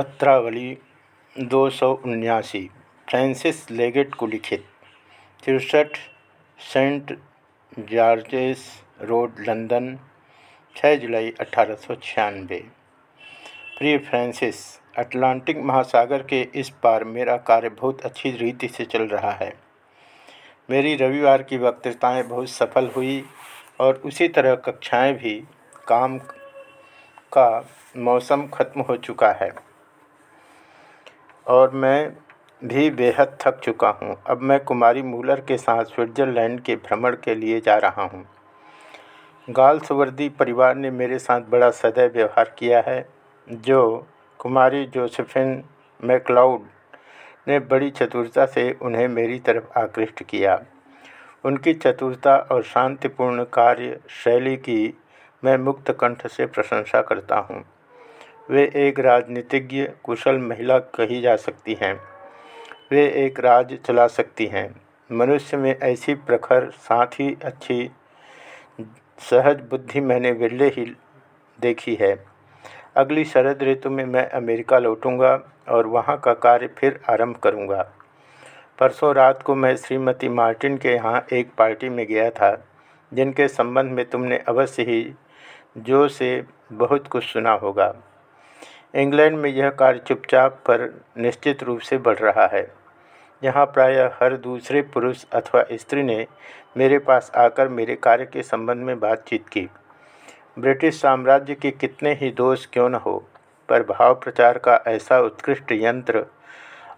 पत्रावली दो सौ उन्यासी, फ्रांसिस लेगेट को लिखित, तिरसठ सेंट जॉर्जेस रोड, लंदन 6 जुलाई अठारह सौ छियानबे प्रिय फ्रांसिस, अटलांटिक महासागर के इस पार मेरा कार्य बहुत अच्छी रीति से चल रहा है। मेरी रविवार की वक्तृताएँ बहुत सफल हुई और उसी तरह कक्षाएँ भी, काम का मौसम खत्म हो चुका है। और मैं भी बेहद थक चुका हूँ। अब मैं कुमारी मूलर के साथ स्विट्ज़रलैंड के भ्रमण के लिए जा रहा हूँ। गाल्सवर्दी परिवार ने मेरे साथ बड़ा सदैव व्यवहार किया है, जो कुमारी जोसेफिन मैकलाउड ने बड़ी चतुरता से उन्हें मेरी तरफ़ आकृष्ट किया। उनकी चतुरता और शांतिपूर्ण कार्य शैली की मैं मुक्त कंठ से प्रशंसा करता हूँ। वे एक राजनीतिज्ञ, कुशल महिला कही जा सकती हैं। वे एक राज चला सकती हैं। मनुष्य में ऐसी प्रखर, साथ ही अच्छी, सहज बुद्धि मैंने विरले ही देखी है। अगली शरद ऋतु में मैं अमेरिका लौटूँगा और वहाँ का कार्य फिर आरंभ करूँगा। परसों रात को मैं श्रीमती मार्टिन के यहाँ एक पार्टी में गया था, जिनके संबंध में तुमने अवश्य ही जो से बहुत कुछ सुना होगा। इंग्लैंड में यह कार्य चुपचाप पर निश्चित रूप से बढ़ रहा है। यहाँ प्रायः हर दूसरे पुरुष अथवा स्त्री ने मेरे पास आकर मेरे कार्य के संबंध में बातचीत की। ब्रिटिश साम्राज्य के कितने ही दोष क्यों न हो, पर भाव प्रचार का ऐसा उत्कृष्ट यंत्र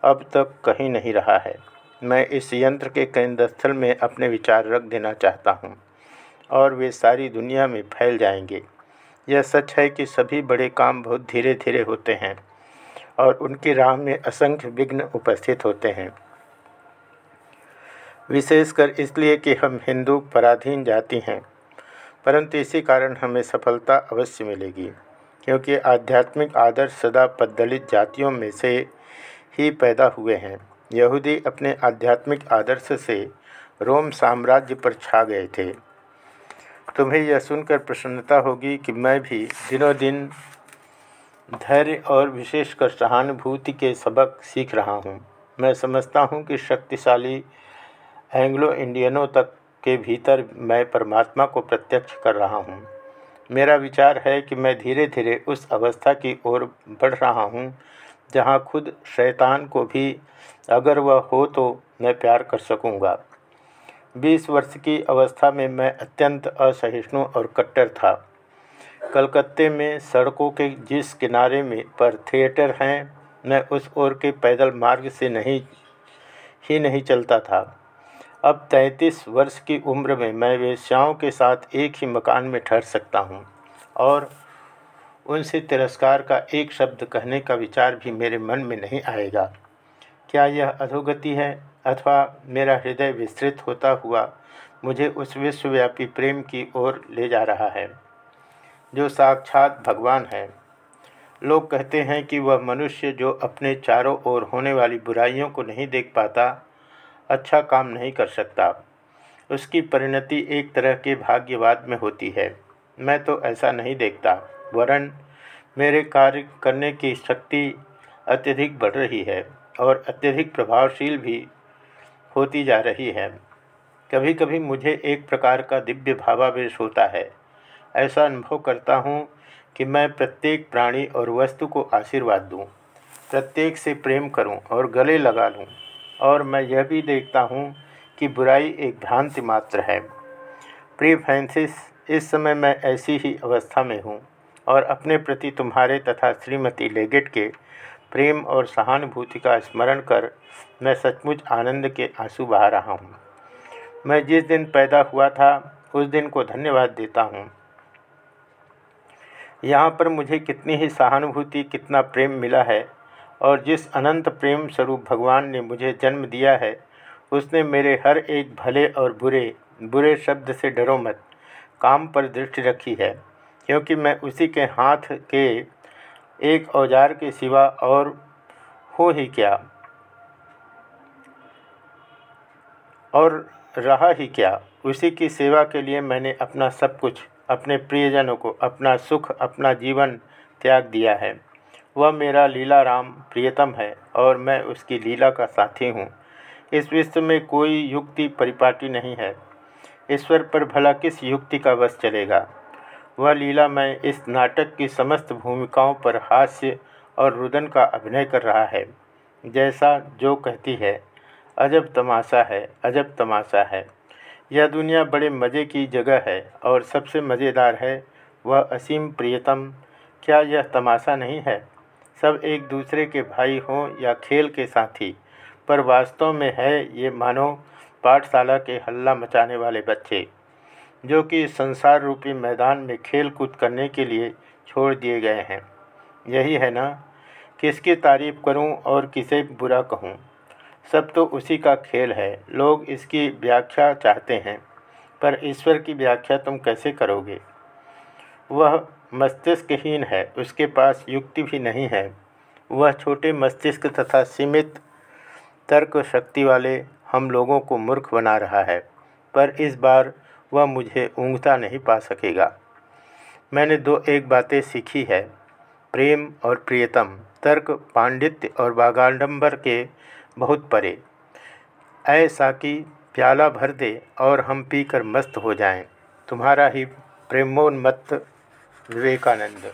अब तक कहीं नहीं रहा है। मैं इस यंत्र के केंद्र स्थल में अपने विचार रख देना चाहता हूँ और वे सारी दुनिया में फैल जाएँगे। यह सच है कि सभी बड़े काम बहुत धीरे धीरे होते हैं और उनकी राह में असंख्य विघ्न उपस्थित होते हैं। विशेषकर इसलिए कि हम हिंदू पराधीन जाति हैं, परंतु इसी कारण हमें सफलता अवश्य मिलेगी, क्योंकि आध्यात्मिक आदर्श सदा पदलित जातियों में से ही पैदा हुए हैं। यहूदी अपने आध्यात्मिक आदर्श से रोम साम्राज्य पर छा गए थे। तुम्हें यह सुनकर प्रसन्नता होगी कि मैं भी दिनों दिन धैर्य और विशेषकर सहानुभूति के सबक सीख रहा हूँ। मैं समझता हूँ कि शक्तिशाली एंग्लो इंडियनों तक के भीतर मैं परमात्मा को प्रत्यक्ष कर रहा हूँ। मेरा विचार है कि मैं धीरे धीरे उस अवस्था की ओर बढ़ रहा हूँ, जहाँ खुद शैतान को भी अगर वह हो तो मैं प्यार कर सकूँगा। बीस वर्ष की अवस्था में मैं अत्यंत असहिष्णु और कट्टर था। कलकत्ते में सड़कों के जिस किनारे में पर थिएटर हैं, मैं उस ओर के पैदल मार्ग से नहीं, ही नहीं चलता था। अब तैंतीस वर्ष की उम्र में मैं वेश्याओं के साथ एक ही मकान में ठहर सकता हूँ और उनसे तिरस्कार का एक शब्द कहने का विचार भी मेरे मन में नहीं आएगा। क्या यह अधोगति है अथवा मेरा हृदय विस्तृत होता हुआ मुझे उस विश्वव्यापी प्रेम की ओर ले जा रहा है, जो साक्षात भगवान है? लोग कहते हैं कि वह मनुष्य जो अपने चारों ओर होने वाली बुराइयों को नहीं देख पाता अच्छा काम नहीं कर सकता। उसकी परिणति एक तरह के भाग्यवाद में होती है। मैं तो ऐसा नहीं देखता, वरन मेरे कार्य करने की शक्ति अत्यधिक बढ़ रही है। और अत्यधिक प्रभावशील भी होती जा रही है। कभी कभी मुझे एक प्रकार का दिव्य भावावेश होता है। ऐसा अनुभव करता हूँ कि मैं प्रत्येक प्राणी और वस्तु को आशीर्वाद दूँ, प्रत्येक से प्रेम करूँ और गले लगा लूँ, और मैं यह भी देखता हूँ कि बुराई एक भ्रांति मात्र है। प्रिय फ्रांसिस, इस समय मैं ऐसी ही अवस्था में हूँ और अपने प्रति तुम्हारे तथा श्रीमती लेगेट के प्रेम और सहानुभूति का स्मरण कर मैं सचमुच आनंद के आँसू बहा रहा हूँ। मैं जिस दिन पैदा हुआ था, उस दिन को धन्यवाद देता हूँ। यहाँ पर मुझे कितनी ही सहानुभूति, कितना प्रेम मिला है और जिस अनंत प्रेम स्वरूप भगवान ने मुझे जन्म दिया है, उसने मेरे हर एक भले और बुरे बुरे शब्द से डरो मत। काम पर दृष्टि रखी है, क्योंकि मैं उसी के हाथ के एक औज़ार के सिवा और हो ही क्या? और रहा ही क्या? उसी की सेवा के लिए मैंने अपना सब कुछ, अपने प्रियजनों को, अपना सुख, अपना जीवन त्याग दिया है। वह मेरा लीला राम प्रियतम है और मैं उसकी लीला का साथी हूँ। इस विश्व में कोई युक्ति परिपाटी नहीं है। ईश्वर पर भला किस युक्ति का बस चलेगा? वह लीला मैं इस नाटक की समस्त भूमिकाओं पर हास्य और रुदन का अभिनय कर रहा है। जैसा जो कहती है, अजब तमाशा है, अजब तमाशा है। यह दुनिया बड़े मज़े की जगह है और सबसे मज़ेदार है वह असीम प्रियतम। क्या यह तमाशा नहीं है? सब एक दूसरे के भाई हों या खेल के साथी, पर वास्तव में है ये मानो पाठशाला के हल्ला मचाने वाले बच्चे। जो कि संसार रूपी मैदान में खेल कूद करने के लिए छोड़ दिए गए हैं। यही है ना? किसकी तारीफ़ करूँ और किसे बुरा कहूँ? सब तो उसी का खेल है। लोग इसकी व्याख्या चाहते हैं, पर ईश्वर की व्याख्या तुम कैसे करोगे? वह मस्तिष्कहीन है, उसके पास युक्ति भी नहीं है। वह छोटे मस्तिष्क तथा सीमित तर्क शक्ति वाले हम लोगों को मूर्ख बना रहा है। पर इस बार वह मुझे ऊँगता नहीं पा सकेगा। मैंने दो एक बातें सीखी है, प्रेम और प्रियतम, तर्क, पांडित्य और बागाडंबर के बहुत परे। ऐसा कि प्याला भर दे और हम पीकर मस्त हो जाएँ। तुम्हारा ही प्रेमोन्मत्त विवेकानंद।